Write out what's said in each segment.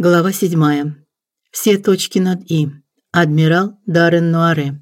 Глава 7. Все точки над «и». Адмирал Даррен Нуаре.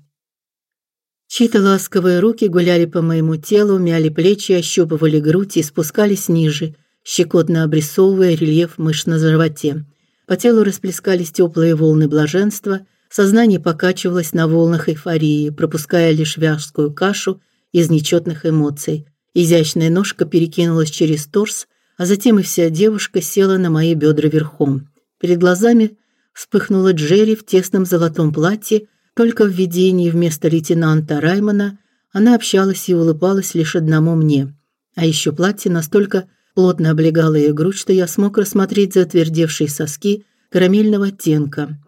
Чьи-то ласковые руки гуляли по моему телу, мяли плечи, ощупывали грудь и спускались ниже, щекотно обрисовывая рельеф мышц на животе. По телу расплескались теплые волны блаженства, сознание покачивалось на волнах эйфории, пропуская лишь вязкую кашу из нечетных эмоций. Изящная ножка перекинулась через торс, а затем и вся девушка села на мои бедра верхом. Перед глазами вспыхнула Джерри в тесном золотом платье, только в видении вместо лейтенанта Раймона она общалась и улыбалась лишь одному мне. А еще платье настолько плотно облегало ее грудь, что я смог рассмотреть затвердевшие соски карамельного оттенка.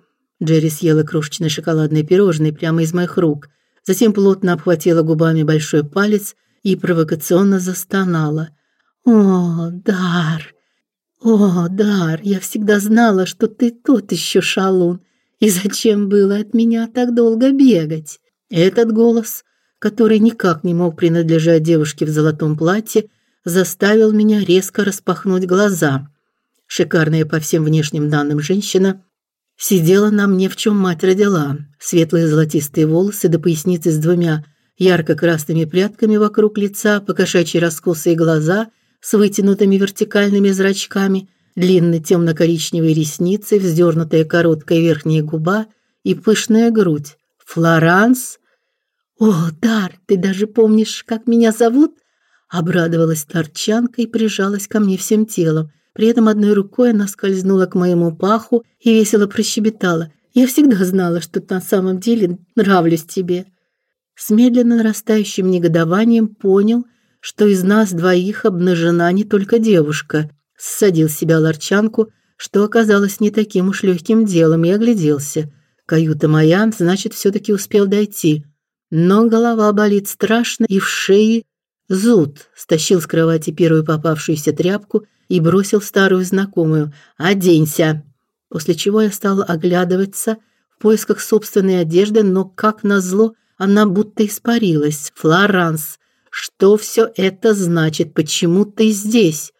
Джерри съела крошечное шоколадное пирожное прямо из моих рук, затем плотно обхватила губами большой палец и провокационно застонала. «О, дар! О, Дар, я всегда знала, что ты тот еще шалун. И зачем было от меня так долго бегать? Этот голос, который никак не мог принадлежать девушке в золотом платье, заставил меня резко распахнуть глаза. Шикарная по всем внешним данным женщина сидела на мне, в чем мать родила. Светлые золотистые волосы до поясницы с двумя ярко-красными прядками вокруг лица, покошачьи раскосые глаза с вытянутыми вертикальными зрачками, длинные темно-коричневые ресницы, вздернутая короткая верхняя губа и пышная грудь. Флоранс? О, Дар, ты даже помнишь, как меня зовут? Обрадовалась торчанка и прижалась ко мне всем телом. При этом одной рукой она скользнула к моему паху и весело прощебетала: "Я всегда знала, что на самом деле нравлюсь тебе". С медленно нарастающим негодованием понял, что из нас двоих обнажена не только девушка. Ссадил себя ларчанку, что оказалось не таким уж легким делом, и огляделся. Каюта моя, значит, все таки успел дойти. Но голова болит страшно, и в шее зуд. Стащил с кровати первую попавшуюся тряпку и бросил старую знакомую: "Оденься". После чего я стал оглядываться в поисках собственной одежды, но как назло, она будто испарилась. Флоранс что все это значит? Почему ты здесь?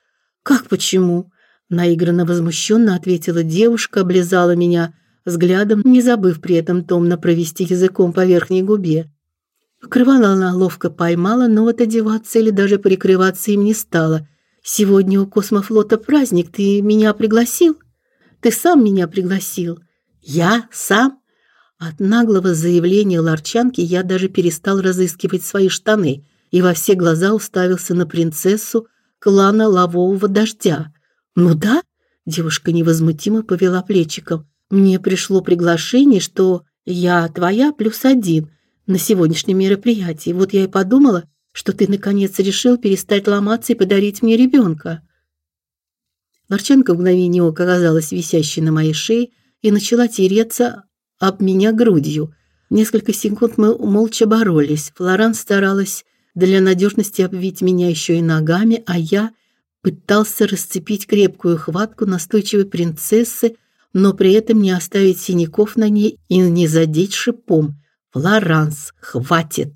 Как почему? наигранно возмущенно ответила девушка, облизала меня взглядом, не забыв при этом томно провести языком по верхней губе. Покрывало она ловко поймала, но вот одеваться или даже прикрываться им не стала. Сегодня у космофлота праздник, ты меня пригласил? Ты сам меня пригласил. Я сам? От наглого заявления ларчанки я даже перестал разыскивать свои штаны и во все глаза уставился на принцессу клана Лавового дождя. "Ну да?" девушка невозмутимо повела плечиком. "Мне пришло приглашение, что я твоя плюс один на сегодняшнем мероприятии. Вот я и подумала, что ты наконец решил перестать ломаться и подарить мне ребенка. Ларченко в мгновение ока оказалась висящей на моей шее и начала тереться об меня грудью. Несколько секунд мы молча боролись. Флоран старалась для надежности обвить меня еще и ногами, а я пытался расцепить крепкую хватку настойчивой принцессы, но при этом не оставить синяков на ней и не задеть шипом. Флоранс, хватит.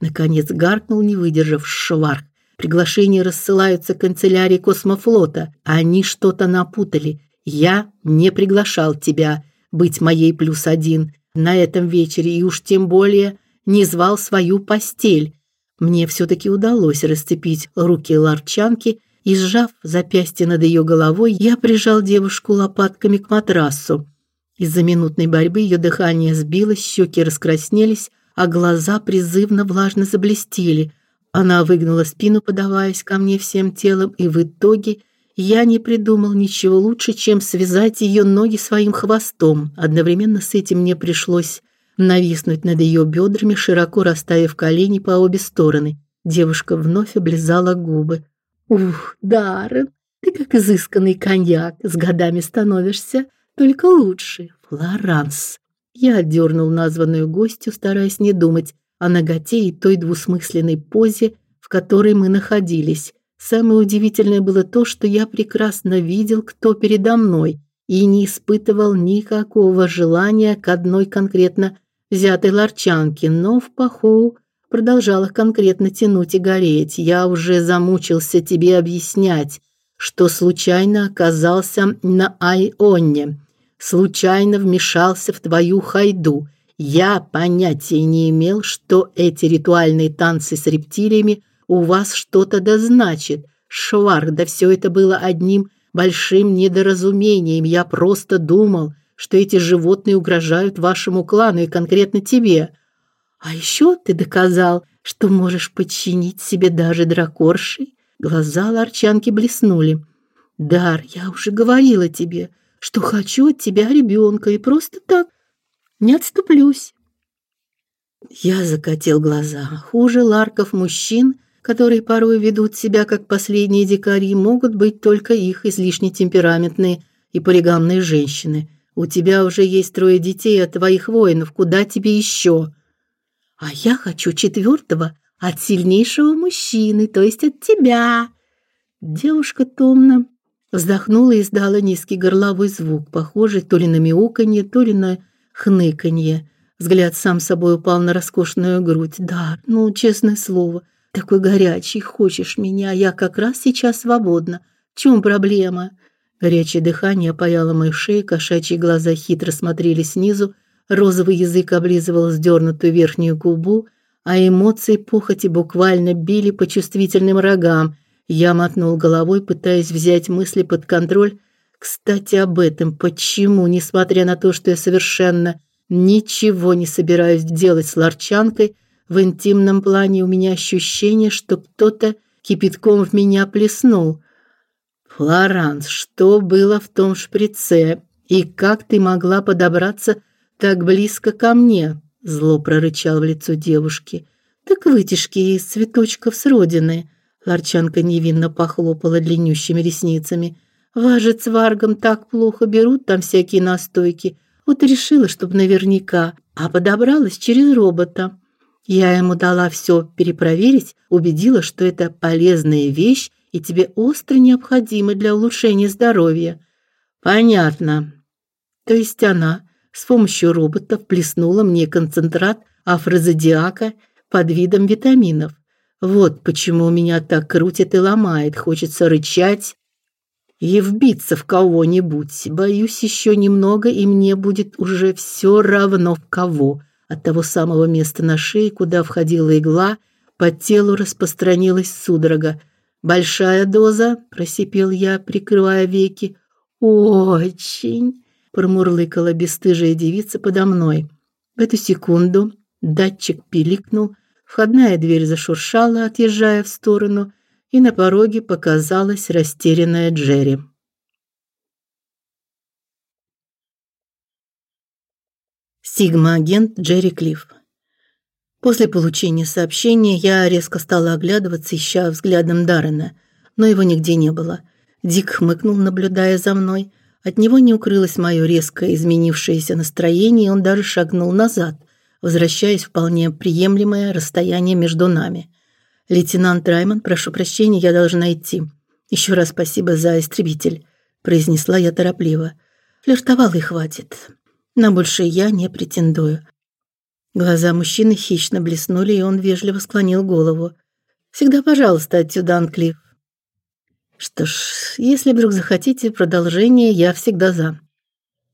Наконец гаркнул, не выдержав шварх. Приглашения рассылаются канцелярии космофлота. Они что-то напутали. Я не приглашал тебя быть моей плюс один на этом вечере и уж тем более не звал свою постель. Мне все таки удалось расцепить руки ларчанки, и сжав запястье над ее головой, я прижал девушку лопатками к матрасу. Из-за минутной борьбы ее дыхание сбилось, щеки раскраснелись, а глаза призывно влажно заблестели. Она выгнула спину, подаваясь ко мне всем телом, и в итоге я не придумал ничего лучше, чем связать ее ноги своим хвостом. Одновременно с этим мне пришлось нависнуть над ее бедрами, широко расставив колени по обе стороны. Девушка вновь облизала губы. Ух, Даррен, ты как изысканный коньяк, с годами становишься только лучше. Флоранс. Я отдернул названную гостью, стараясь не думать о наготе и той двусмысленной позе, в которой мы находились. Самое удивительное было то, что я прекрасно видел, кто передо мной, и не испытывал никакого желания к одной конкретно взятой ларчанки, но в паху продолжала конкретно тянуть и гореть. Я уже замучился тебе объяснять, что случайно оказался на Айонне, случайно вмешался в твою хайду. Я понятия не имел, что эти ритуальные танцы с рептилиями у вас что-то да значит. Да все это было одним большим недоразумением. Я просто думал, что эти животные угрожают вашему клану и конкретно тебе. А еще ты доказал, что можешь подчинить себе даже дракоршей. Глаза Ларчанки блеснули. Дар, я уже говорила тебе, что хочу от тебя ребенка и просто так не отступлюсь. Я закатил глаза. Хуже ларков мужчин, которые порой ведут себя как последние дикари, могут быть только их излишне темпераментные и полигамные женщины. У тебя уже есть трое детей от твоих воинов, куда тебе еще? А я хочу четвертого от сильнейшего мужчины, то есть от тебя. Девушка томно вздохнула и издала низкий горловой звук, похожий то ли на мяуканье, то ли на хныканье. Взгляд сам собой упал на роскошную грудь. Да, ну, честное слово, такой горячий, хочешь меня, я как раз сейчас свободна. В чем проблема? Горячее дыхание опаяло мою шею, кошачьи глаза хитро смотрели снизу, розовый язык облизывал сдернутую верхнюю губу, а эмоции похоти буквально били по чувствительным рогам. Я мотнул головой, пытаясь взять мысли под контроль. Кстати, об этом. Почему, несмотря на то, что я совершенно ничего не собираюсь делать с ларчанкой, в интимном плане у меня ощущение, что кто-то кипятком в меня плеснул. Флоранс, что было в том шприце? И как ты могла подобраться так близко ко мне? зло прорычал в лицо девушки. Так вытяжки из цветочков с родины. Ларчанка невинно похлопала длиннющими ресницами. Вас с Варгом так плохо берут там всякие настойки. Вот решила, чтобы наверняка, а подобралась через робота. Я ему дала все перепроверить, убедила, что это полезная вещь и тебе остро необходима для улучшения здоровья. Понятно. То есть она с помощью робота вплеснула мне концентрат афрозодиака под видом витаминов. Вот почему меня так крутит и ломает, хочется рычать и вбиться в кого-нибудь. Боюсь еще немного, и мне будет уже все равно в кого. От того самого места на шее, куда входила игла, по телу распространилась судорога. Большая доза, просипел я, прикрывая веки. Очень промурлыкала бесстыжая девица подо мной. В эту секунду датчик пиликнул, входная дверь зашуршала, отъезжая в сторону, и на пороге показалась растерянная Джерри. Сигма-агент Джерри Клифф. После получения сообщения я резко стала оглядываться, ища взглядом Даррена, но его нигде не было. Дик хмыкнул, наблюдая за мной – от него не укрылось мое резко изменившееся настроение, и он даже шагнул назад, возвращаясь в вполне приемлемое расстояние между нами. Лейтенант Раймон, прошу прощения, я должна идти. Еще раз спасибо за истребитель, произнесла я торопливо. Флиртовал и хватит. На большее я не претендую. Глаза мужчины хищно блеснули, и он вежливо склонил голову. Всегда, пожалуйста, отсюда, Анклифф. Что ж, если вдруг захотите продолжение, я всегда за.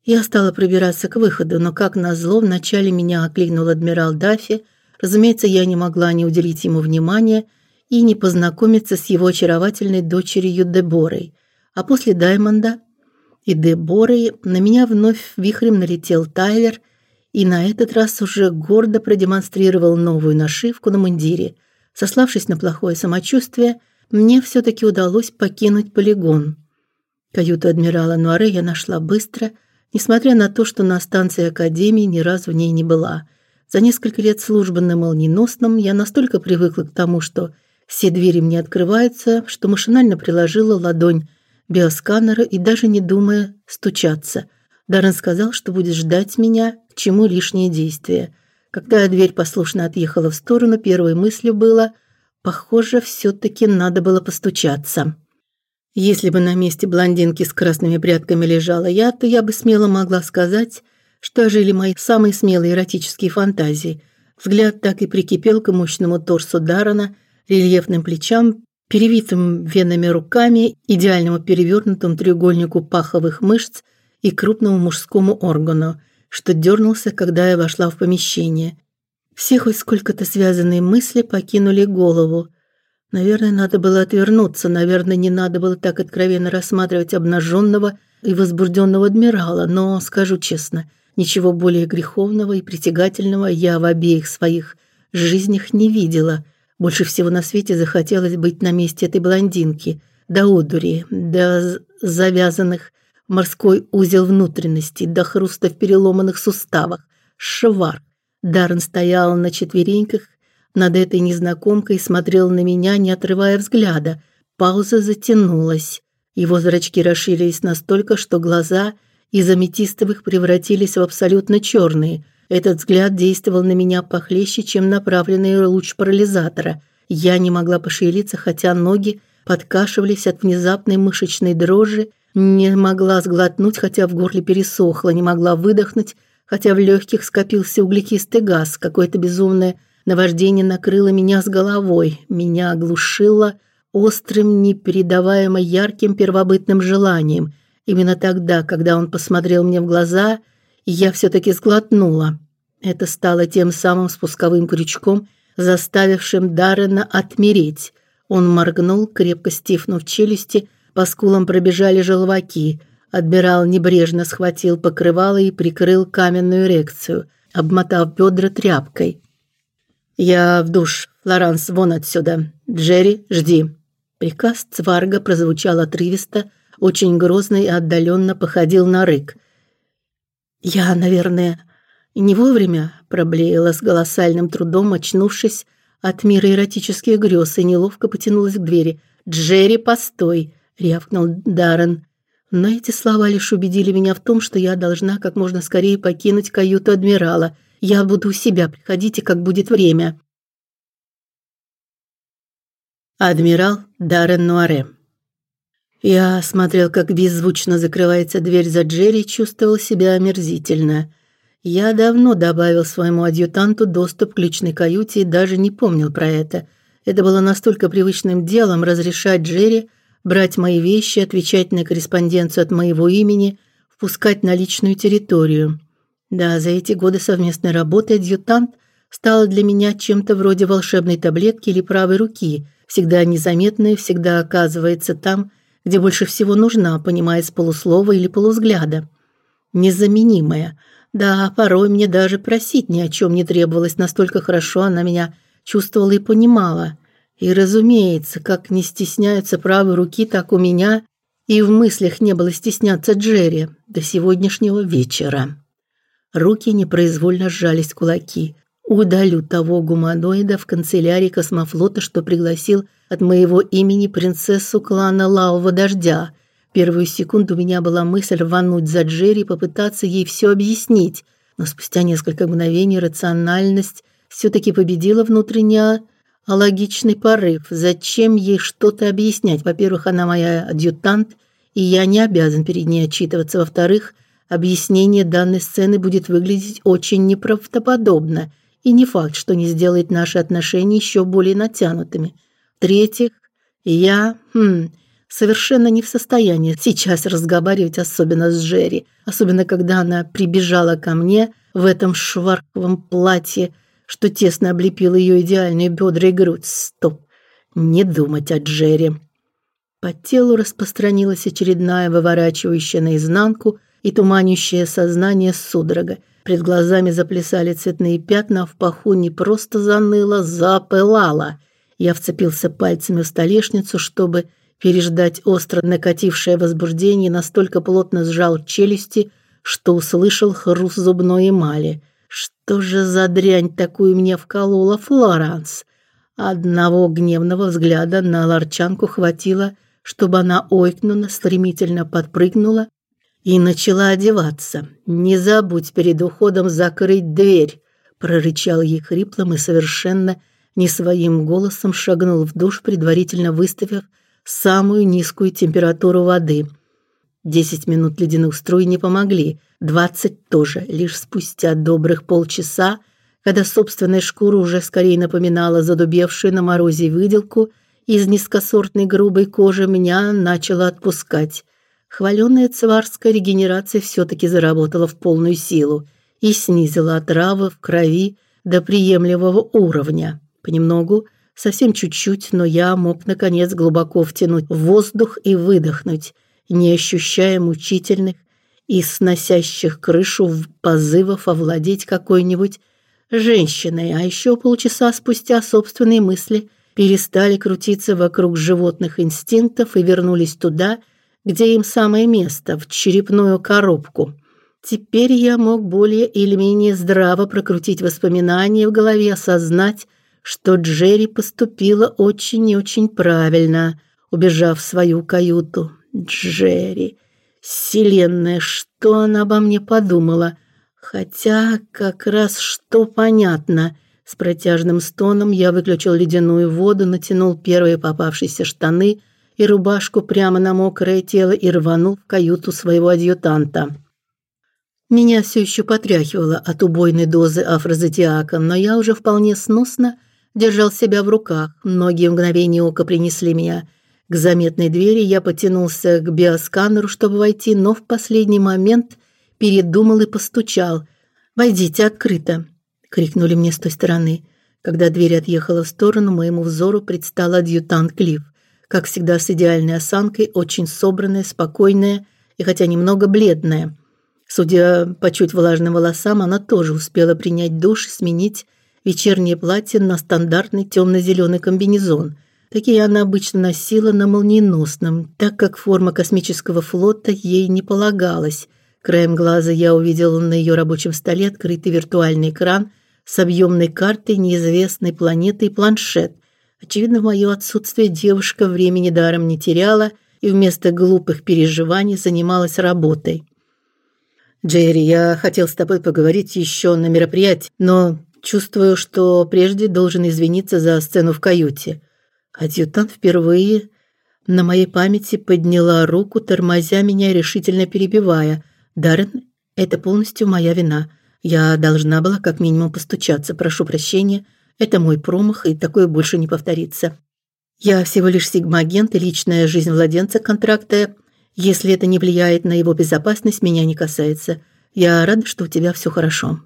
Я стала пробираться к выходу, но как назло вначале меня окликнул адмирал Даффи. Разумеется, я не могла не уделить ему внимания и не познакомиться с его очаровательной дочерью Деборой. А после Даймонда и Деборы на меня вновь вихрем налетел Тайлер и на этот раз уже гордо продемонстрировал новую нашивку на мундире. Сославшись на плохое самочувствие, мне все таки удалось покинуть полигон. Каюту адмирала Нуаре я нашла быстро, несмотря на то, что на станции академии ни разу в ней не была. За несколько лет службы на молниеносном я настолько привыкла к тому, что все двери мне открываются, что машинально приложила ладонь биосканера и даже не думая стучаться. Даррен сказал, что будет ждать меня, к чему лишние действия. Когда дверь послушно отъехала в сторону, первой мыслью было – Похоже, все таки надо было постучаться. Если бы на месте блондинки с красными прядками лежала я, то я бы смело могла сказать, что ожили мои самые смелые эротические фантазии. Взгляд так и прикипел к мощному торсу Дарана, рельефным плечам, перевитым венами руками, идеальному перевернутому треугольнику паховых мышц и крупному мужскому органу, что дернулся, когда я вошла в помещение. Все хоть сколько-то связанные мысли покинули голову. Наверное, надо было отвернуться, наверное, не надо было так откровенно рассматривать обнаженного и возбужденного адмирала, но, скажу честно, ничего более греховного и притягательного я в обеих своих жизнях не видела – больше всего на свете захотелось быть на месте этой блондинки, до одури, до завязанных морской узел внутренностей, до хруста в переломанных суставах. Швар. Даррен стоял на четвереньках над этой незнакомкой и смотрел на меня, не отрывая взгляда. Пауза затянулась. Его зрачки расширились настолько, что глаза из аметистовых превратились в абсолютно черные – этот взгляд действовал на меня похлеще, чем направленный луч парализатора. Я не могла пошевелиться, хотя ноги подкашивались от внезапной мышечной дрожи, не могла сглотнуть, хотя в горле пересохло, не могла выдохнуть, хотя в легких скопился углекислый газ. Какое-то безумное наваждение накрыло меня с головой, меня оглушило острым, непередаваемо ярким первобытным желанием. Именно тогда, когда он посмотрел мне в глаза, я все таки сглотнула. Это стало тем самым спусковым крючком, заставившим Даррена отмереть. Он моргнул, крепко стиснув челюсти, по скулам пробежали желваки. Адмирал небрежно схватил покрывало и прикрыл каменную эрекцию, обмотав бедра тряпкой. «Я в душ. Флоранс, вон отсюда. Джерри, жди». Приказ Цварга прозвучал отрывисто, очень грозно и отдаленно походил на рык. Я, наверное, не вовремя проблеяла с голосальным трудом, очнувшись от мира эротических грез и неловко потянулась к двери. "Джерри, постой", рявкнул Даррен. Но эти слова лишь убедили меня в том, что я должна как можно скорее покинуть каюту адмирала. Я буду у себя, приходите, как будет время. Адмирал Даррен Нуаре я смотрел, как беззвучно закрывается дверь за Джерри, чувствовал себя омерзительно. Я давно добавил своему адъютанту доступ к личной каюте и даже не помнил про это. Это было настолько привычным делом разрешать Джерри брать мои вещи, отвечать на корреспонденцию от моего имени, впускать на личную территорию. Да, за эти годы совместной работы адъютант стал для меня чем-то вроде волшебной таблетки или правой руки, всегда незаметной, всегда оказывается там, где больше всего нужна, понимая с полуслова или полувзгляда. Незаменимая. Да, порой мне даже просить ни о чем не требовалось, настолько хорошо она меня чувствовала и понимала. И, разумеется, как не стесняются правой руки, так у меня и в мыслях не было стесняться Джерри до сегодняшнего вечера. Руки непроизвольно сжались в кулаки удалю того гуманоида в канцелярии космофлота, что пригласил от моего имени принцессу клана Лавового дождя. Первую секунду у меня была мысль рвануть за Джерри и попытаться ей все объяснить, но спустя несколько мгновений рациональность все таки победила внутренний логичный порыв. Зачем ей что-то объяснять? Во-первых, она моя адъютант, и я не обязан перед ней отчитываться. Во-вторых, объяснение данной сцены будет выглядеть очень неправдоподобно и не факт, что не сделает наши отношения еще более натянутыми. В-третьих, я, хм, совершенно не в состоянии сейчас разговаривать особенно с Джерри, особенно когда она прибежала ко мне в этом шварковом платье, что тесно облепило ее идеальные бедра и грудь. Стоп. Не думать о Джерри. По телу распространилась очередная выворачивающая наизнанку и туманящее сознание судорога. Перед глазами заплясали цветные пятна, а в паху не просто заныло, запылало. Я вцепился пальцами в столешницу, чтобы переждать остро накатившее возбуждение, настолько плотно сжал челюсти, что услышал хруст зубной эмали. Что же за дрянь такую мне вколола Флоранс? Одного гневного взгляда на ларчанку хватило, чтобы она ойкнула, стремительно подпрыгнула и начала одеваться. Не забудь перед уходом закрыть дверь, прорычал ей хриплым и совершенно не своим голосом шагнул в душ, предварительно выставив самую низкую температуру воды. Десять минут ледяных струй не помогли, двадцать тоже. Лишь спустя добрых полчаса, когда собственная шкура уже скорее напоминала задубевшую на морозе выделку, из низкосортной грубой кожи меня начало отпускать. Хваленная цварская регенерация все таки заработала в полную силу и снизила отравы в крови до приемлемого уровня. Понемногу, совсем чуть-чуть, но я мог наконец глубоко втянуть воздух и выдохнуть, не ощущая мучительных и сносящих крышу позывов овладеть какой-нибудь женщиной, а еще полчаса спустя собственные мысли перестали крутиться вокруг животных инстинктов и вернулись туда, где им самое место в черепную коробку. Теперь я мог более или менее здраво прокрутить воспоминания в голове, осознать, что Джерри поступила очень и очень правильно, убежав в свою каюту. Джерри, вселенная, что она обо мне подумала? Хотя как раз что понятно. С протяжным стоном я выключил ледяную воду, натянул первые попавшиеся штаны и рубашку прямо на мокрое тело и рванул в каюту своего адъютанта. Меня все еще потряхивало от убойной дозы афрозодиака, но я уже вполне сносно держал себя в руках. Многие мгновения ока принесли меня к заметной двери. Я потянулся к биосканеру, чтобы войти, но в последний момент передумал и постучал. "Войдите, открыто", крикнули мне с той стороны. Когда дверь отъехала в сторону, моему взору предстал адъютант Клифф как всегда с идеальной осанкой, очень собранная, спокойная и хотя немного бледная. Судя по чуть влажным волосам, она тоже успела принять душ и сменить вечернее платье на стандартный темно зеленый комбинезон. Такие она обычно носила на молниеносном, так как форма космического флота ей не полагалась. Краем глаза я увидела на ее рабочем столе открытый виртуальный экран с объемной картой неизвестной планеты и планшет. Очевидно, в моё отсутствие девушка времени даром не теряла и вместо глупых переживаний занималась работой. Джерри, я хотел с тобой поговорить еще на мероприятии, но чувствую, что прежде должен извиниться за сцену в каюте. Адъютант впервые на моей памяти подняла руку, тормозя меня решительно перебивая. Даррен, это полностью моя вина. Я должна была как минимум постучаться. Прошу прощения. Это мой промах, и такое больше не повторится. Я всего лишь сигма-агент, и личная жизнь владельца контракта, если это не влияет на его безопасность, меня не касается. Я рада, что у тебя все хорошо.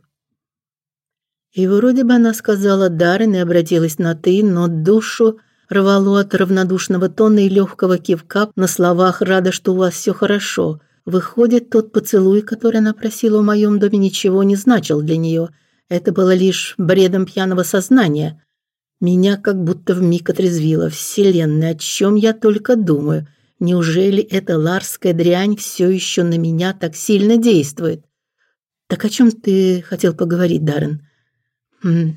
И вроде бы она сказала Даррен и обратилась на ты, но душу рвало от равнодушного тона и легкого кивка на словах «рада, что у вас все хорошо». Выходит, тот поцелуй, который она просила в моем доме, ничего не значил для нее – это было лишь бредом пьяного сознания. Меня как будто вмиг отрезвило. Вселенная, о чем я только думаю? Неужели эта ларская дрянь все еще на меня так сильно действует? Так о чем ты хотел поговорить, Даррен? Хм.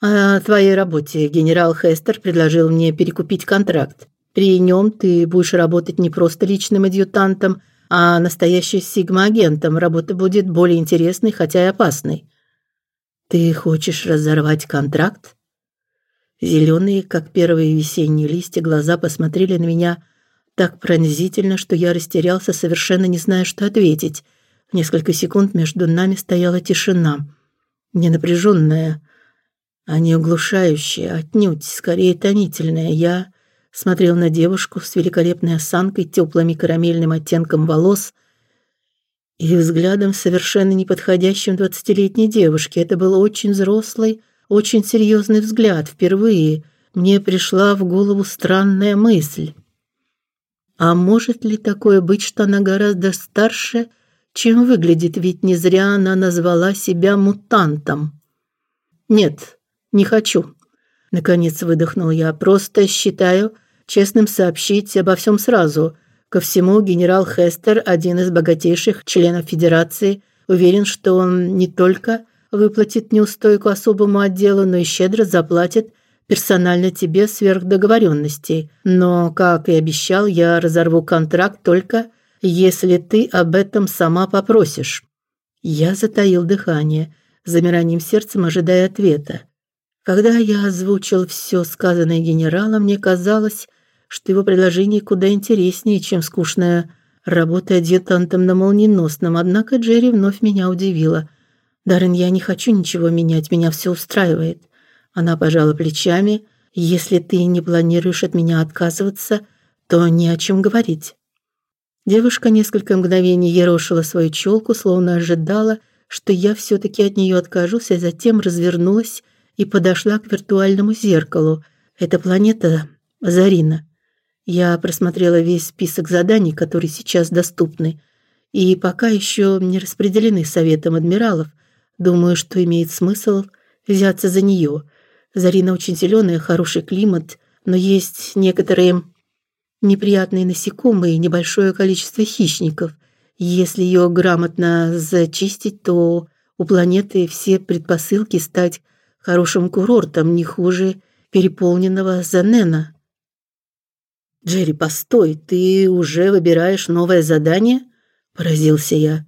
О твоей работе. Генерал Хестер предложил мне перекупить контракт. При нем ты будешь работать не просто личным адъютантом, а настоящим сигма-агентом. Работа будет более интересной, хотя и опасной. Ты хочешь разорвать контракт? Зеленые, как первые весенние листья, глаза посмотрели на меня так пронзительно, что я растерялся, совершенно не зная, что ответить. Несколько секунд между нами стояла тишина, не напряженная, а не оглушающая, отнюдь, скорее тонительная. Я смотрел на девушку с великолепной осанкой, теплыми карамельным оттенком волос – и взглядом совершенно неподходящим двадцатилетней девушке. Это был очень взрослый, очень серьезный взгляд. Впервые мне пришла в голову странная мысль. А может ли такое быть, что она гораздо старше, чем выглядит, ведь не зря она назвала себя мутантом? Нет, не хочу. Наконец выдохнул я. Просто считаю честным сообщить обо всем сразу – Ко всему, генерал Хестер, один из богатейших членов Федерации, уверен, что он не только выплатит неустойку особому отделу, но и щедро заплатит персонально тебе сверх договоренностей. Но, как и обещал, я разорву контракт только если ты об этом сама попросишь. Я затаил дыхание, замиранием сердцем ожидая ответа. Когда я озвучил все сказанное генералом, мне казалось, что его предложение куда интереснее, чем скучная работа адъютантом на молниеносном. Однако Джерри вновь меня удивила. Даррен, я не хочу ничего менять, меня все устраивает. Она пожала плечами, Если ты не планируешь от меня отказываться, то не о чем говорить. Девушка несколько мгновений ерошила свою челку, словно ожидала, что я все таки от нее откажусь, а затем развернулась и подошла к виртуальному зеркалу. Это планета Зарина. Я просмотрела весь список заданий, которые сейчас доступны, и пока еще не распределены советом адмиралов. Думаю, что имеет смысл взяться за нее. Зарина очень зеленая, хороший климат, но есть некоторые неприятные насекомые и небольшое количество хищников. Если ее грамотно зачистить, то у планеты все предпосылки стать хорошим курортом, не хуже переполненного Занена. Джерри, постой, ты уже выбираешь новое задание? поразился я.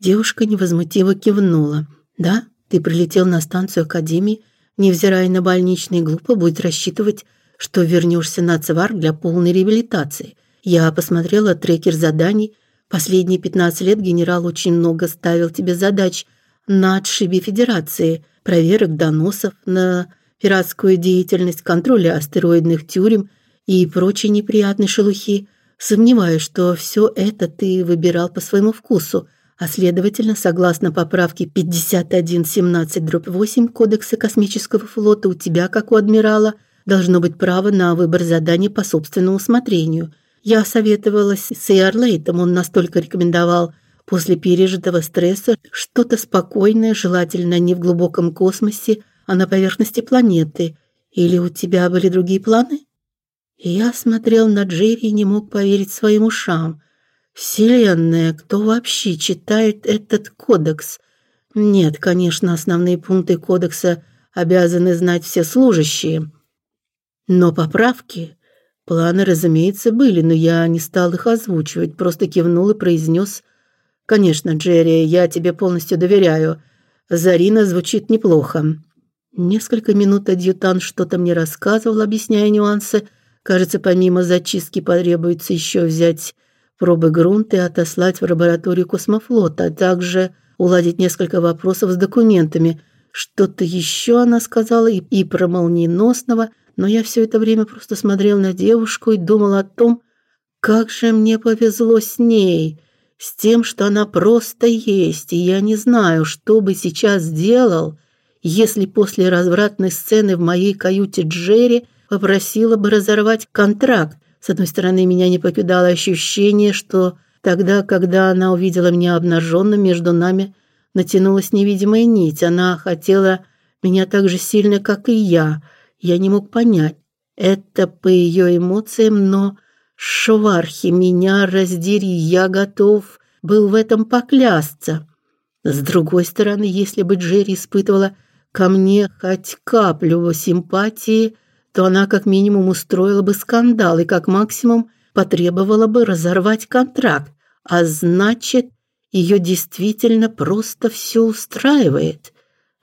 Девушка невозмутимо кивнула. Да, ты прилетел на станцию академии, невзирая на больничный, глупо будет рассчитывать, что вернешься на Цвар для полной реабилитации. Я посмотрела трекер заданий. Последние 15 лет генерал очень много ставил тебе задач на отшибе Федерации, проверок доносов на пиратскую деятельность, контроля астероидных тюрем и прочей неприятной шелухи. Сомневаюсь, что все это ты выбирал по своему вкусу, а следовательно, согласно поправке 5117/8 Кодекса космического флота, у тебя, как у адмирала, должно быть право на выбор заданий по собственному усмотрению. Я советовалась с Эйрлейтом, он настолько рекомендовал после пережитого стресса что-то спокойное, желательно не в глубоком космосе, а на поверхности планеты. Или у тебя были другие планы? я смотрел на Джерри и не мог поверить своим ушам. Вселенная, кто вообще читает этот кодекс? Нет, конечно, основные пункты кодекса обязаны знать все служащие. Но поправки, планы, разумеется, были, но я не стал их озвучивать, просто кивнул и произнес: "Конечно, Джерри, я тебе полностью доверяю. Зарина звучит неплохо". Несколько минут адъютант что-то мне рассказывал, объясняя нюансы. Кажется, помимо зачистки потребуется еще взять пробы грунта и отослать в лабораторию космофлота, а также уладить несколько вопросов с документами. Что-то еще она сказала и, и про молниеносного, но я все это время просто смотрел на девушку и думал о том, как же мне повезло с ней, с тем, что она просто есть, и я не знаю, что бы сейчас сделал, если после развратной сцены в моей каюте Джерри попросила бы разорвать контракт. С одной стороны, меня не покидало ощущение, что тогда, когда она увидела меня обнаженным, между нами натянулась невидимая нить. Она хотела меня так же сильно, как и я. Я не мог понять, это по ее эмоциям, но швархи меня раздери, я готов был в этом поклясться. С другой стороны, если бы Джерри испытывала ко мне хоть каплю симпатии, то она как минимум устроила бы скандал и как максимум потребовала бы разорвать контракт, а значит, ее действительно просто все устраивает.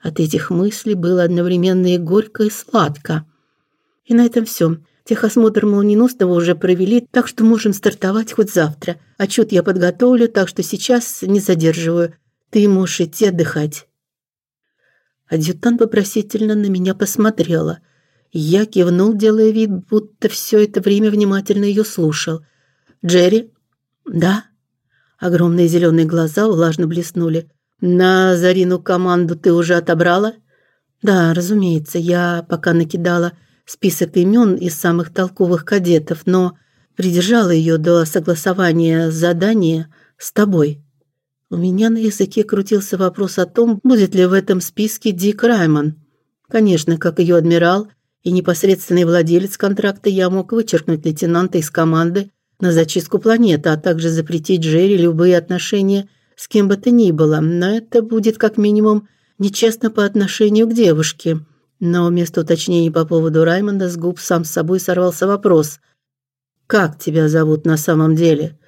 От этих мыслей было одновременно и горько, и сладко. И на этом все. Техосмотр молниеносного уже провели, так что можем стартовать хоть завтра. Отчет я подготовлю, так что сейчас не задерживаю. Ты можешь идти отдыхать. Адъютант вопросительно на меня посмотрела. Я кивнул, делая вид, будто все это время внимательно ее слушал. Джерри? Да. Огромные зеленые глаза влажно блеснули. На Зарину команду ты уже отобрала? Да, разумеется, я пока накидала список имен из самых толковых кадетов, но придержала ее до согласования задания с тобой. У меня на языке крутился вопрос о том, будет ли в этом списке Дик Райман. Конечно, как ее адмирал и непосредственный владелец контракта, я мог вычеркнуть лейтенанта из команды на зачистку планеты, а также запретить Джерри любые отношения с кем бы то ни было. Но это будет как минимум нечестно по отношению к девушке. Но вместо уточнений по поводу Раймонда с губ сам с собой сорвался вопрос: "Как тебя зовут на самом деле?"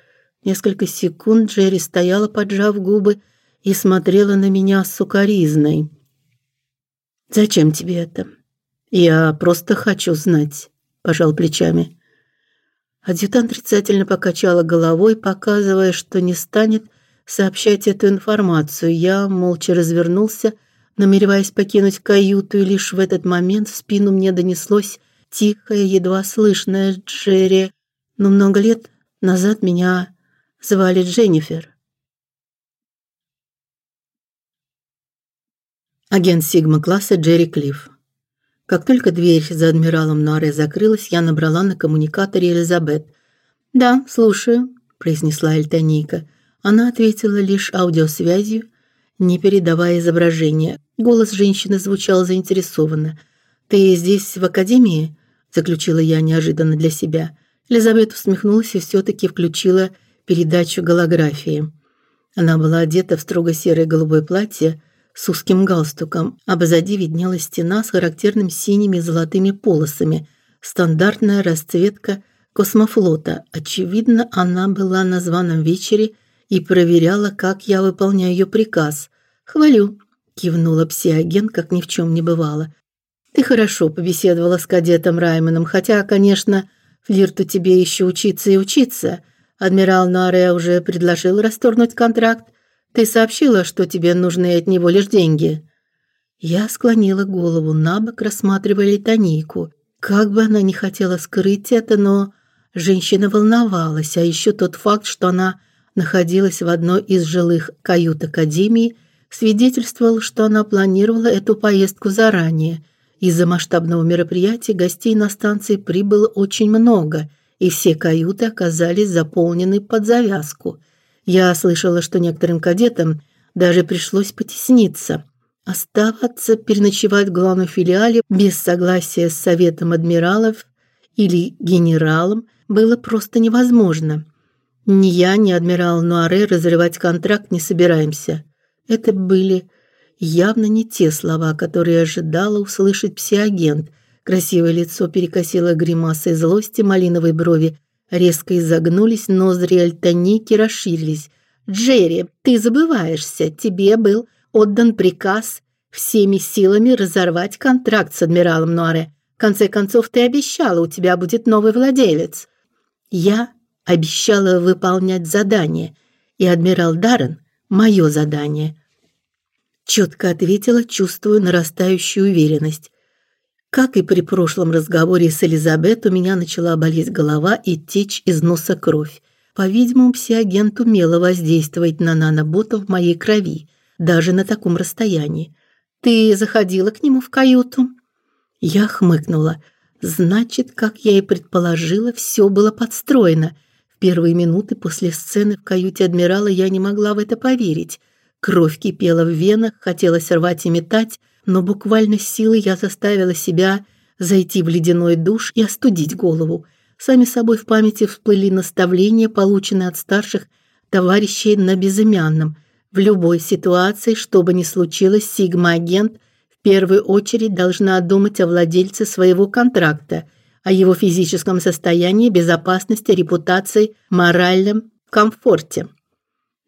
Несколько секунд Джерри стояла, поджав губы, и смотрела на меня с укоризной. Зачем тебе это? Я просто хочу знать, пожал плечами. Адъютант отрицательно покачала головой, показывая, что не станет сообщать эту информацию. Я молча развернулся, намереваясь покинуть каюту, и лишь в этот момент в спину мне донеслось тихое, едва слышное Джерри. Но много лет назад меня звали Дженнифер. Агент Сигма-класса Джерри Клифф. Как только дверь за адмиралом Наре закрылась, я набрала на коммуникаторе Элизабет. "Да, слушаю", произнесла Альтаника. Она ответила лишь аудиосвязью, не передавая изображения. Голос женщины звучал заинтересованно. "Ты здесь в академии?" заключила я неожиданно для себя. Элизабет усмехнулась и все таки включила передачу голографии. Она была одета в строго серое голубое платье с узким галстуком, а позади виднелась стена с характерными синими золотыми полосами, стандартная расцветка космофлота. Очевидно, она была на званом вечере и проверяла, как я выполняю ее приказ. "Хвалю", кивнула псиагент, как ни в чем не бывало. "Ты хорошо побеседовала с кадетом Раймоном, хотя, конечно, флирту тебе еще учиться и учиться. Адмирал Наре уже предложил расторгнуть контракт, ты сообщила, что тебе нужны от него лишь деньги. Я склонила голову набок, рассматривая летонийку. Как бы она ни хотела скрыть это, но женщина волновалась, а еще тот факт, что она находилась в одной из жилых кают академии, свидетельствовал, что она планировала эту поездку заранее. Из-за масштабного мероприятия гостей на станции прибыло очень много, и все каюты оказались заполнены под завязку. Я слышала, что некоторым кадетам даже пришлось потесниться. Оставаться переночевать в главном филиале без согласия с советом адмиралов или генералом было просто невозможно. Ни я, ни адмирал Нуаре разрывать контракт не собираемся. Это были явно не те слова, которые ожидала услышать псиагент. Красивое лицо перекосило гримасой злости, малиновые брови Резко изогнулись, ноздри Альтаники расширились. «Джерри, ты забываешься. Тебе был отдан приказ всеми силами разорвать контракт с адмиралом Нуаре. В конце концов, ты обещала, у тебя будет новый владелец». «Я обещала выполнять задание, и адмирал Даррен — мое задание». Четко ответила, чувствуя нарастающую уверенность. Как и при прошлом разговоре с Элизабет, у меня начала болеть голова и течь из носа кровь. По-видимому, псиагент умело воздействовать на наноботов в моей крови, даже на таком расстоянии. Ты заходила к нему в каюту? Я хмыкнула. Значит, как я и предположила, все было подстроено. Первые минуты после сцены в каюте адмирала я не могла в это поверить. Кровь кипела в венах, хотелось рвать и метать, но буквально силой я заставила себя зайти в ледяной душ и остудить голову. Сами собой в памяти всплыли наставления, полученные от старших товарищей на безымянном. В любой ситуации, что бы ни случилось, сигма-агент в первую очередь должна думать о владельце своего контракта, о его физическом состоянии, безопасности, репутации, моральном комфорте.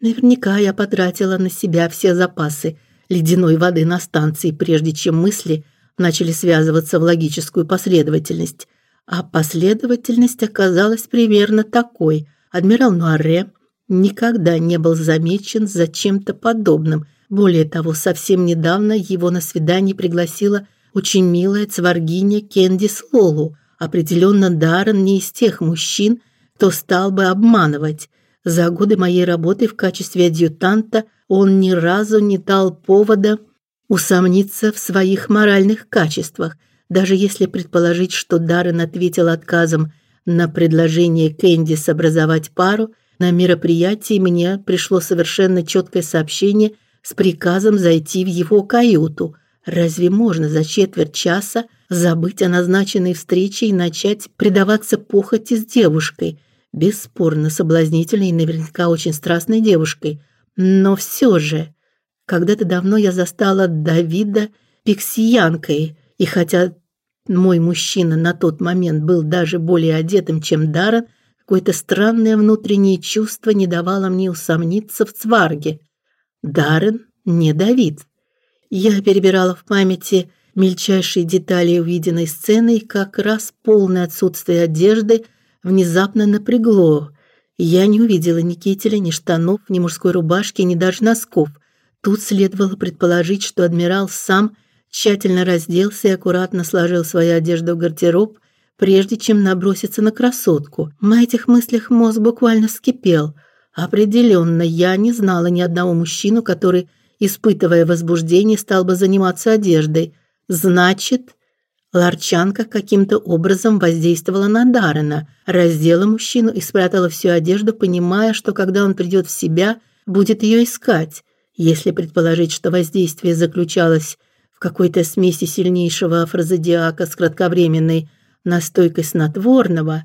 Наверняка я потратила на себя все запасы – ледяной воды на станции, прежде чем мысли начали связываться в логическую последовательность. А последовательность оказалась примерно такой. Адмирал Нуаре никогда не был замечен за чем-то подобным. Более того, совсем недавно его на свидание пригласила очень милая цваргиня Кендис Лолу. Определенно Даррен не из тех мужчин, кто стал бы обманывать. За годы моей работы в качестве адъютанта он ни разу не дал повода усомниться в своих моральных качествах, даже если предположить, что Даррен ответил отказом на предложение Кэндис образовать пару, на мероприятии мне пришло совершенно четкое сообщение с приказом зайти в его каюту. Разве можно за четверть часа забыть о назначенной встрече и начать предаваться похоти с девушкой, бесспорно соблазнительной и наверняка очень страстной девушкой? Но все же, когда-то давно я застала Давида пиксиянкой, и хотя мой мужчина на тот момент был даже более одетым, чем Даррен, какое-то странное внутреннее чувство не давало мне усомниться в Цварге. Даррен не Давид. Я перебирала в памяти мельчайшие детали увиденной сцены, как раз полное отсутствие одежды внезапно напрягло. Я не увидела ни кителя, ни штанов, ни мужской рубашки, ни даже носков. Тут следовало предположить, что адмирал сам тщательно разделся и аккуратно сложил свою одежду в гардероб, прежде чем наброситься на красотку. В этих мыслях мозг буквально вскипел. Определенно, я не знала ни одного мужчину, который, испытывая возбуждение, стал бы заниматься одеждой. Значит, Ларчанка каким-то образом воздействовала на Дарена, раздела мужчину и спрятала всю одежду, понимая, что когда он придет в себя, будет ее искать. Если предположить, что воздействие заключалось в какой-то смеси сильнейшего афрозодиака с кратковременной настойкой снотворного,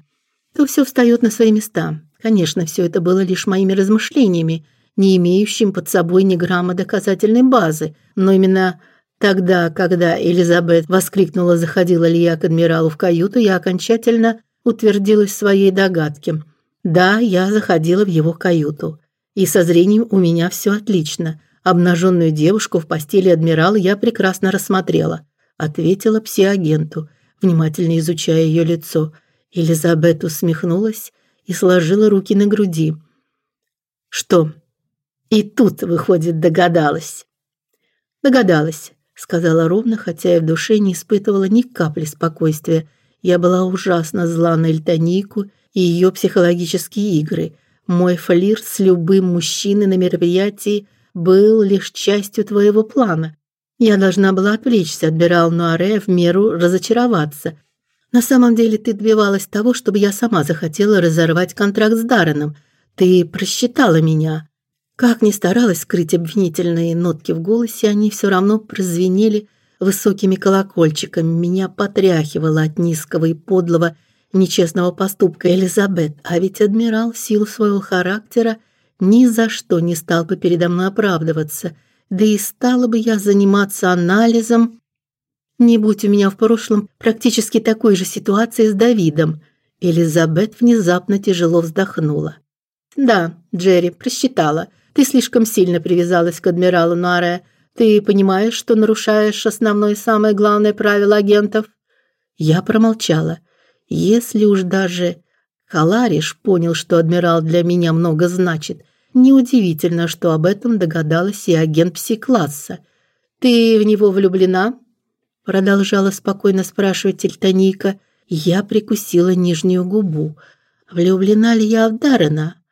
то все встает на свои места. Конечно, все это было лишь моими размышлениями, не имеющим под собой ни грамма доказательной базы, но именно Тогда, когда Элизабет воскликнула, заходила ли я к адмиралу в каюту, я окончательно утвердилась в своей догадке. Да, я заходила в его каюту. И со зрением у меня все отлично. Обнаженную девушку в постели адмирала я прекрасно рассмотрела, ответила псиагенту, внимательно изучая ее лицо. Элизабет усмехнулась и сложила руки на груди. Что? И тут, выходит, догадалась. Догадалась сказала ровно, хотя и в душе не испытывала ни капли спокойствия. Я была ужасно зла на Эльтонику и ее психологические игры. Мой флирт с любым мужчиной на мероприятии был лишь частью твоего плана. Я должна была отвлечься от Берал Нуаре в меру разочароваться. На самом деле ты добивалась того, чтобы я сама захотела разорвать контракт с Дарреном. Ты просчитала меня. Как ни старалась скрыть обвинительные нотки в голосе, они все равно прозвенели высокими колокольчиками. Меня потряхивало от низкого и подлого нечестного поступка Элизабет, а ведь адмирал в силу своего характера ни за что не стал бы передо мной оправдываться. Да и стала бы я заниматься анализом, не будь у меня в прошлом практически такой же ситуации с Давидом. Элизабет внезапно тяжело вздохнула. Да, Джерри просчитала. Ты слишком сильно привязалась к адмиралу Нуаре. Ты понимаешь, что нарушаешь основное и самое главное правило агентов? Я промолчала. Если уж даже Халариш понял, что адмирал для меня много значит, неудивительно, что об этом догадалась и агент пси-класса. Ты в него влюблена? продолжала спокойно спрашивать Тельтоника. Я прикусила нижнюю губу. Влюблена ли я в Дарена?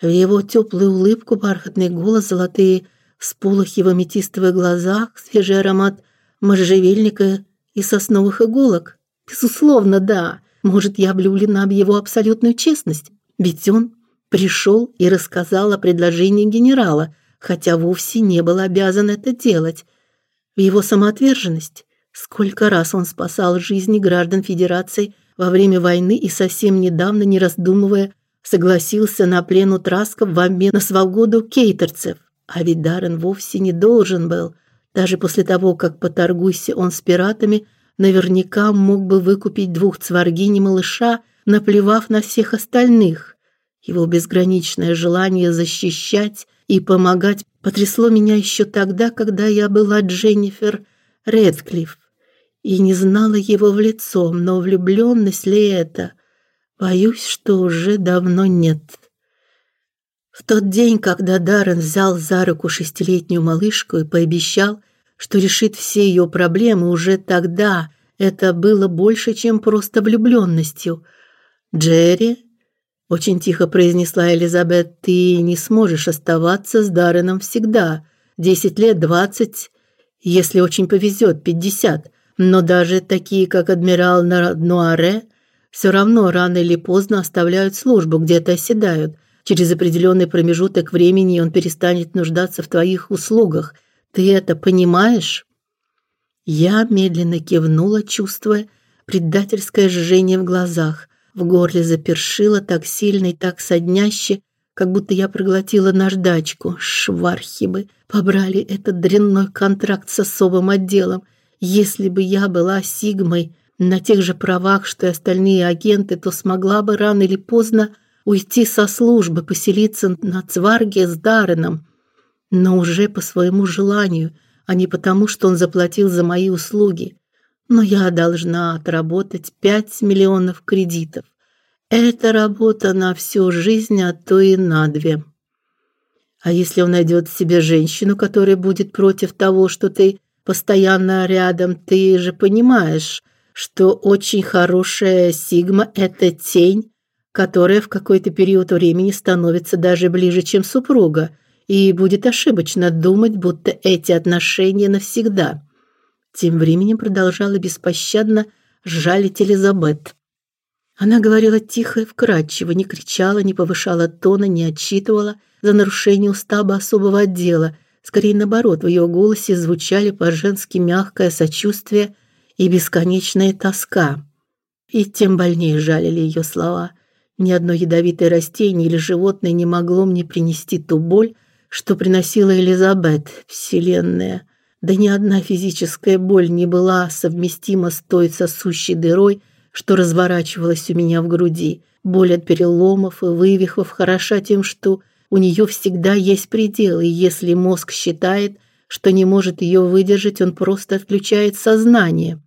В его теплую улыбку, бархатный голос, золотые всполохи в аметистовых глазах, свежий аромат можжевельника и сосновых иголок. Безусловно, да. Может, я влюблена в его абсолютную честность, ведь он пришел и рассказал о предложении генерала, хотя вовсе не был обязан это делать. В его самоотверженность. Сколько раз он спасал жизни граждан Федерации во время войны и совсем недавно, не раздумывая, согласился на плен у Трасков в обмен на свободу кейтерцев. А ведь Даррен вовсе не должен был. Даже после того, как поторгуйся он с пиратами, наверняка мог бы выкупить двух цваргинь и малыша, наплевав на всех остальных. Его безграничное желание защищать и помогать потрясло меня еще тогда, когда я была Дженнифер Редклифф и не знала его в лицо, но влюбленность ли это? Боюсь, что уже давно нет. В тот день, когда Даррен взял за руку шестилетнюю малышку и пообещал, что решит все ее проблемы, уже тогда это было больше, чем просто влюбленностью. Джерри, очень тихо произнесла Элизабет, ты не сможешь оставаться с Дарреном всегда. Десять лет, двадцать, если очень повезет, пятьдесят. Но даже такие, как адмирал Нуаре, все равно рано или поздно оставляют службу, где-то оседают. Через определенный промежуток времени он перестанет нуждаться в твоих услугах. Ты это понимаешь? Я медленно кивнула, чувствуя предательское жжение в глазах. В горле запершило так сильно и так содняще, как будто я проглотила наждачку. Швархи бы побрали этот дрянной контракт с особым отделом. Если бы я была Сигмой, на тех же правах, что и остальные агенты, то смогла бы рано или поздно уйти со службы, поселиться на Цварге с Дареном, но уже по своему желанию, а не потому, что он заплатил за мои услуги. Но я должна отработать пять миллионов кредитов. Это работа на всю жизнь, а то и на две. А если он найдет себе женщину, которая будет против того, что ты постоянно рядом, ты же понимаешь, что очень хорошая сигма это тень, которая в какой-то период времени становится даже ближе, чем супруга, и будет ошибочно думать, будто эти отношения навсегда. Тем временем продолжала беспощадно жалить Элизабет. Она говорила тихо и вкратчиво, не кричала, не повышала тона, не отчитывала за нарушение устава особого отдела. Скорее наоборот, в ее голосе звучали по-женски мягкое сочувствие и бесконечная тоска. И тем больнее жалили ее слова. Ни одно ядовитое растение или животное не могло мне принести ту боль, что приносила Элизабет, вселенная. Да ни одна физическая боль не была совместима с той сосущей дырой, что разворачивалась у меня в груди. Боль от переломов и вывихов хороша тем, что у нее всегда есть предел, и если мозг считает, что не может ее выдержать, он просто отключает сознание.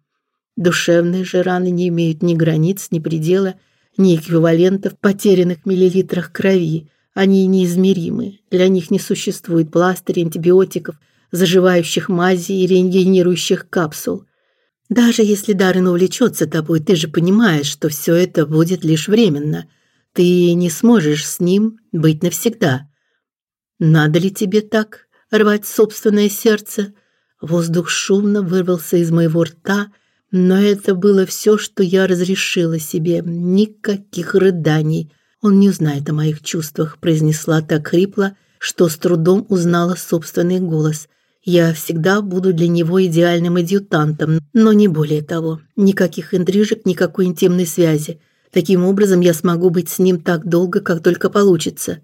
Душевные же раны не имеют ни границ, ни предела, ни эквивалентов потерянных миллилитрах крови. Они неизмеримы. Для них не существует пластырей, антибиотиков, заживающих мазей и регенерирующих капсул. Даже если Даррен увлечется тобой, ты же понимаешь, что все это будет лишь временно. Ты не сможешь с ним быть навсегда. Надо ли тебе так рвать собственное сердце? Воздух шумно вырвался из моего рта, но это было все, что я разрешила себе. Никаких рыданий. Он не узнает о моих чувствах, произнесла так хрипло, что с трудом узнала собственный голос. Я всегда буду для него идеальным адъютантом, но не более того. Никаких интрижек, никакой интимной связи. Таким образом я смогу быть с ним так долго, как только получится.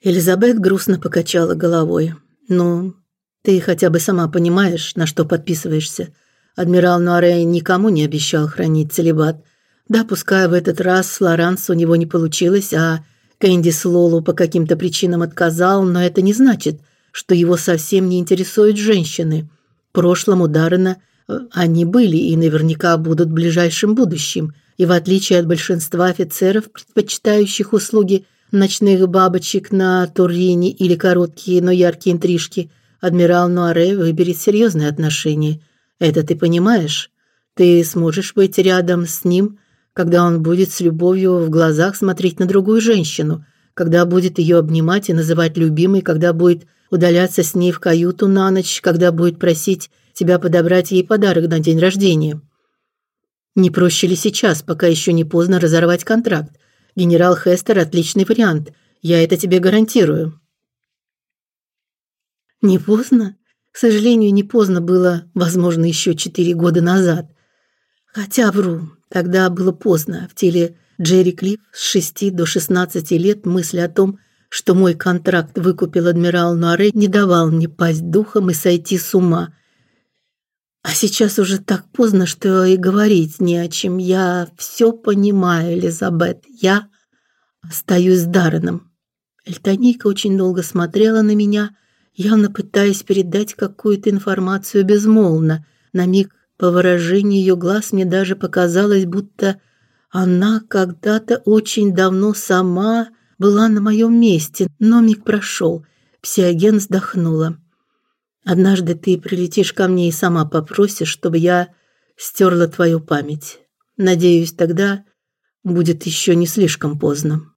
Элизабет грустно покачала головой. Ну, ты хотя бы сама понимаешь, на что подписываешься. Адмирал Нуаре никому не обещал хранить целибат. Да, пускай в этот раз с Лоранс у него не получилось, а Кэнди Лолу по каким-то причинам отказал, но это не значит, что его совсем не интересуют женщины. В прошлом у Даррена э, они были и наверняка будут в ближайшем будущем. И в отличие от большинства офицеров, предпочитающих услуги ночных бабочек на Турине или короткие, но яркие интрижки, адмирал Нуаре выберет серьезные отношения – это ты понимаешь? Ты сможешь быть рядом с ним, когда он будет с любовью в глазах смотреть на другую женщину, когда будет ее обнимать и называть любимой, когда будет удаляться с ней в каюту на ночь, когда будет просить тебя подобрать ей подарок на день рождения. Не проще ли сейчас, пока еще не поздно разорвать контракт? Генерал Хестер отличный вариант. Я это тебе гарантирую. Не поздно? К сожалению, не поздно было, возможно, еще четыре года назад. Хотя вру, тогда было поздно. В теле Джерри Клифф с 6 до 16 лет мысль о том, что мой контракт выкупил адмирал Нуаре, не давал мне пасть духом и сойти с ума. А сейчас уже так поздно, что и говорить не о чем. Я все понимаю, Элизабет. Я остаюсь с Дарреном. Эльтонийка очень долго смотрела на меня, явно пытаясь передать какую-то информацию безмолвно. На миг по выражению ее глаз мне даже показалось, будто она когда-то очень давно сама была на моем месте. Но миг прошел. Псиоген вздохнула. Однажды ты прилетишь ко мне и сама попросишь, чтобы я стерла твою память. Надеюсь, тогда будет еще не слишком поздно.